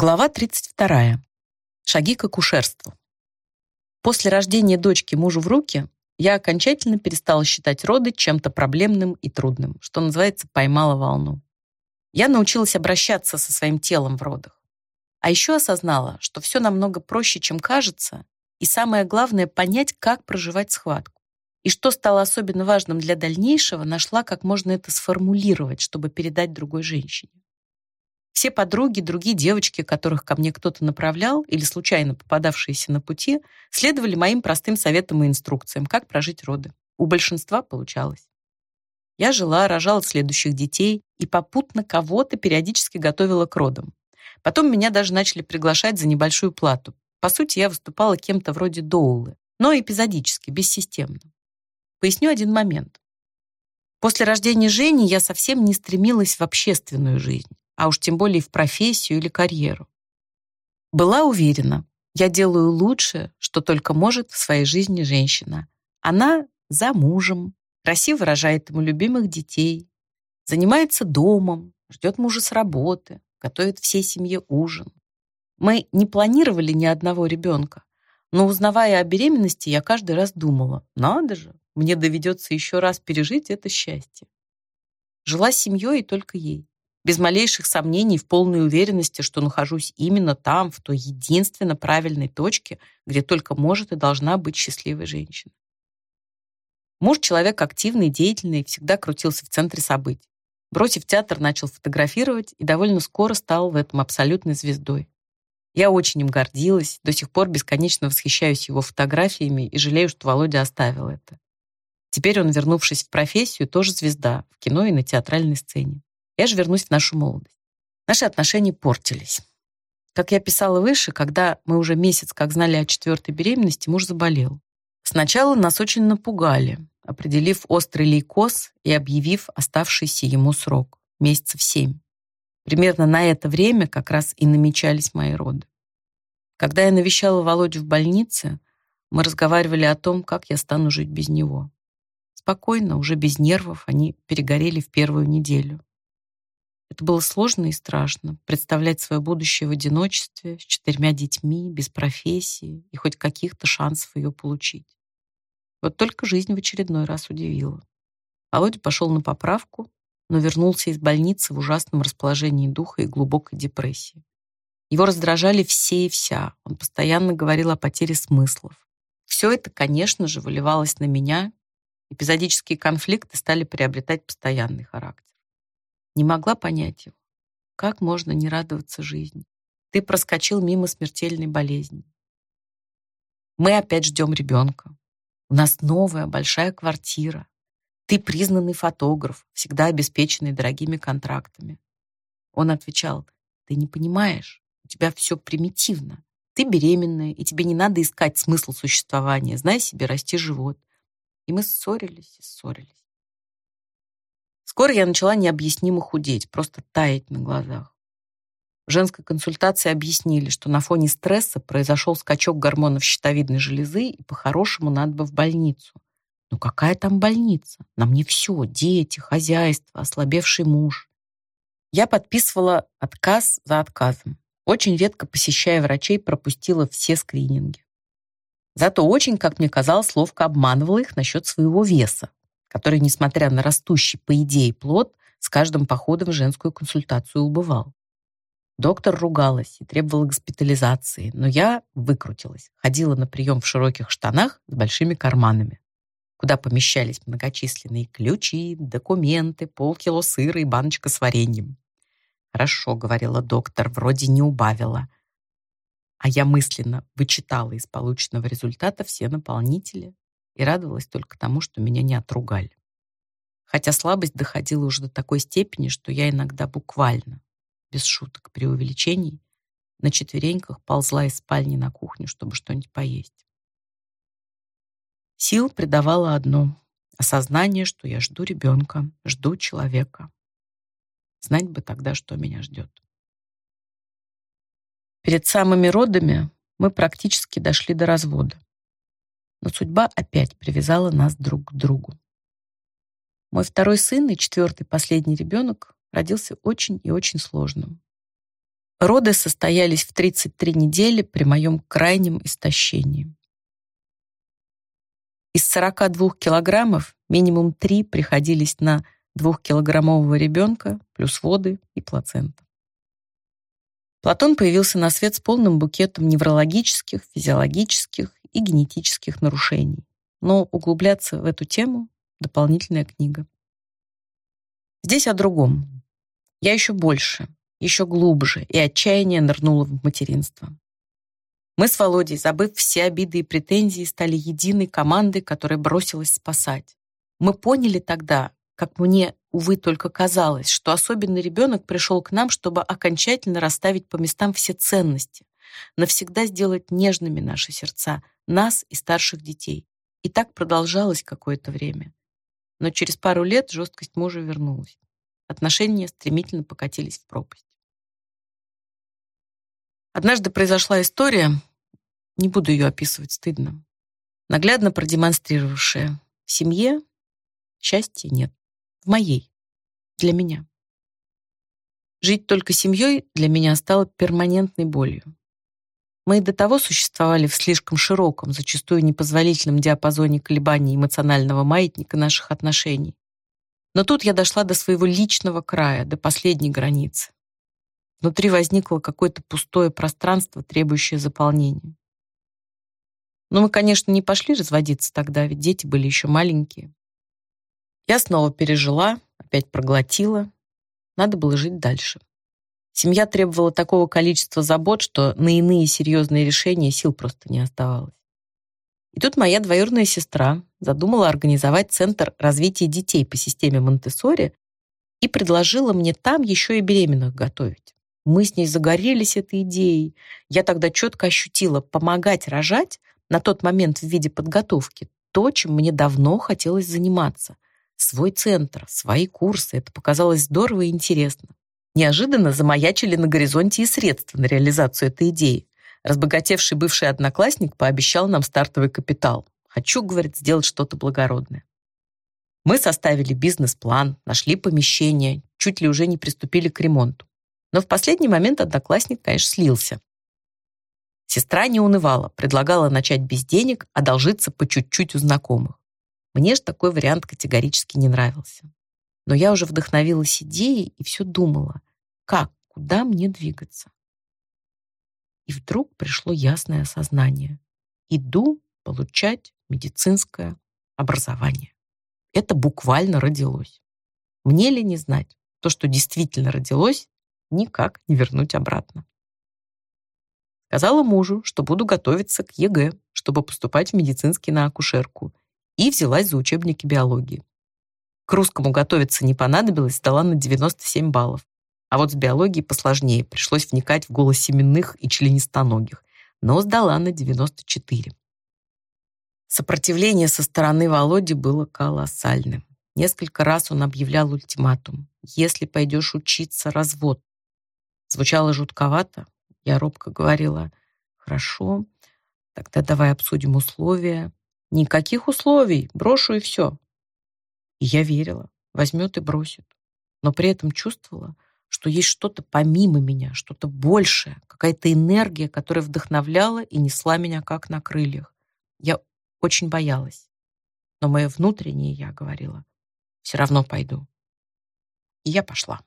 Глава 32. Шаги к акушерству. После рождения дочки мужу в руки я окончательно перестала считать роды чем-то проблемным и трудным, что называется, поймала волну. Я научилась обращаться со своим телом в родах. А еще осознала, что все намного проще, чем кажется, и самое главное — понять, как проживать схватку. И что стало особенно важным для дальнейшего, нашла, как можно это сформулировать, чтобы передать другой женщине. Все подруги, другие девочки, которых ко мне кто-то направлял или случайно попадавшиеся на пути, следовали моим простым советам и инструкциям, как прожить роды. У большинства получалось. Я жила, рожала следующих детей и попутно кого-то периодически готовила к родам. Потом меня даже начали приглашать за небольшую плату. По сути, я выступала кем-то вроде доулы, но эпизодически, бессистемно. Поясню один момент. После рождения Жени я совсем не стремилась в общественную жизнь а уж тем более в профессию или карьеру. Была уверена, я делаю лучшее, что только может в своей жизни женщина. Она за мужем, красиво рожает ему любимых детей, занимается домом, ждет мужа с работы, готовит всей семье ужин. Мы не планировали ни одного ребенка, но узнавая о беременности, я каждый раз думала, надо же, мне доведется еще раз пережить это счастье. Жила семьей и только ей без малейших сомнений, в полной уверенности, что нахожусь именно там, в той единственно правильной точке, где только может и должна быть счастливой женщина. Муж человек активный, деятельный, всегда крутился в центре событий. Бросив театр, начал фотографировать и довольно скоро стал в этом абсолютной звездой. Я очень им гордилась, до сих пор бесконечно восхищаюсь его фотографиями и жалею, что Володя оставил это. Теперь он, вернувшись в профессию, тоже звезда в кино и на театральной сцене. Я же вернусь в нашу молодость. Наши отношения портились. Как я писала выше, когда мы уже месяц как знали о четвертой беременности, муж заболел. Сначала нас очень напугали, определив острый лейкоз и объявив оставшийся ему срок – месяцев семь. Примерно на это время как раз и намечались мои роды. Когда я навещала Володю в больнице, мы разговаривали о том, как я стану жить без него. Спокойно, уже без нервов, они перегорели в первую неделю. Это было сложно и страшно — представлять свое будущее в одиночестве, с четырьмя детьми, без профессии и хоть каких-то шансов ее получить. Вот только жизнь в очередной раз удивила. Володя пошел на поправку, но вернулся из больницы в ужасном расположении духа и глубокой депрессии. Его раздражали все и вся. Он постоянно говорил о потере смыслов. Все это, конечно же, выливалось на меня. Эпизодические конфликты стали приобретать постоянный характер. Не могла понять его. Как можно не радоваться жизни? Ты проскочил мимо смертельной болезни. Мы опять ждем ребенка. У нас новая большая квартира. Ты признанный фотограф, всегда обеспеченный дорогими контрактами. Он отвечал, ты не понимаешь, у тебя все примитивно. Ты беременная, и тебе не надо искать смысл существования. Знай себе, расти живот. И мы ссорились и ссорились. Скоро я начала необъяснимо худеть, просто таять на глазах. В женской консультации объяснили, что на фоне стресса произошел скачок гормонов щитовидной железы, и по-хорошему надо бы в больницу. Но какая там больница? На мне все, дети, хозяйство, ослабевший муж. Я подписывала отказ за отказом. Очень редко, посещая врачей, пропустила все скрининги. Зато очень, как мне казалось, ловко обманывала их насчет своего веса который, несмотря на растущий, по идее, плод, с каждым походом в женскую консультацию убывал. Доктор ругалась и требовала госпитализации, но я выкрутилась, ходила на прием в широких штанах с большими карманами, куда помещались многочисленные ключи, документы, полкило сыра и баночка с вареньем. «Хорошо», — говорила доктор, — «вроде не убавила». А я мысленно вычитала из полученного результата все наполнители, и радовалась только тому, что меня не отругали. Хотя слабость доходила уже до такой степени, что я иногда буквально, без шуток, при увеличении, на четвереньках ползла из спальни на кухню, чтобы что-нибудь поесть. Сил придавало одно — осознание, что я жду ребенка, жду человека. Знать бы тогда, что меня ждет. Перед самыми родами мы практически дошли до развода но судьба опять привязала нас друг к другу. Мой второй сын и четвертый последний ребенок родился очень и очень сложным. Роды состоялись в 33 недели при моем крайнем истощении. Из 42 килограммов минимум 3 приходились на двухкилограммового ребенка плюс воды и плацента. Платон появился на свет с полным букетом неврологических, физиологических и генетических нарушений. Но углубляться в эту тему — дополнительная книга. Здесь о другом. Я еще больше, еще глубже и отчаяние нырнула в материнство. Мы с Володей, забыв все обиды и претензии, стали единой командой, которая бросилась спасать. Мы поняли тогда, как мне, увы, только казалось, что особенный ребенок пришел к нам, чтобы окончательно расставить по местам все ценности, навсегда сделать нежными наши сердца, нас и старших детей. И так продолжалось какое-то время. Но через пару лет жесткость мужа вернулась. Отношения стремительно покатились в пропасть. Однажды произошла история, не буду ее описывать, стыдно, наглядно продемонстрировавшая, в семье счастья нет. В моей. Для меня. Жить только семьей для меня стало перманентной болью. Мы и до того существовали в слишком широком, зачастую непозволительном диапазоне колебаний эмоционального маятника наших отношений. Но тут я дошла до своего личного края, до последней границы. Внутри возникло какое-то пустое пространство, требующее заполнения. Но мы, конечно, не пошли разводиться тогда, ведь дети были еще маленькие. Я снова пережила, опять проглотила. Надо было жить дальше. Семья требовала такого количества забот, что на иные серьезные решения сил просто не оставалось. И тут моя двоюродная сестра задумала организовать Центр развития детей по системе Монтессори и предложила мне там еще и беременных готовить. Мы с ней загорелись этой идеей. Я тогда четко ощутила помогать рожать на тот момент в виде подготовки то, чем мне давно хотелось заниматься. Свой центр, свои курсы. Это показалось здорово и интересно. Неожиданно замаячили на горизонте и средства на реализацию этой идеи. Разбогатевший бывший одноклассник пообещал нам стартовый капитал. «Хочу, — говорит, — сделать что-то благородное». Мы составили бизнес-план, нашли помещение, чуть ли уже не приступили к ремонту. Но в последний момент одноклассник, конечно, слился. Сестра не унывала, предлагала начать без денег, одолжиться по чуть-чуть у знакомых. Мне же такой вариант категорически не нравился. Но я уже вдохновилась идеей и все думала, как, куда мне двигаться. И вдруг пришло ясное осознание. Иду получать медицинское образование. Это буквально родилось. Мне ли не знать, то, что действительно родилось, никак не вернуть обратно. Сказала мужу, что буду готовиться к ЕГЭ, чтобы поступать в медицинский на акушерку, и взялась за учебники биологии. К русскому готовиться не понадобилось, сдала на 97 баллов. А вот с биологией посложнее, пришлось вникать в голосеменных и членистоногих, но сдала на 94. Сопротивление со стороны Володи было колоссальным. Несколько раз он объявлял ультиматум. «Если пойдешь учиться, развод. Звучало жутковато. Я робко говорила, хорошо, тогда давай обсудим условия. Никаких условий, брошу и все. И я верила, возьмет и бросит. Но при этом чувствовала, что есть что-то помимо меня, что-то большее, какая-то энергия, которая вдохновляла и несла меня как на крыльях. Я очень боялась. Но мое внутреннее я говорила, все равно пойду. И я пошла.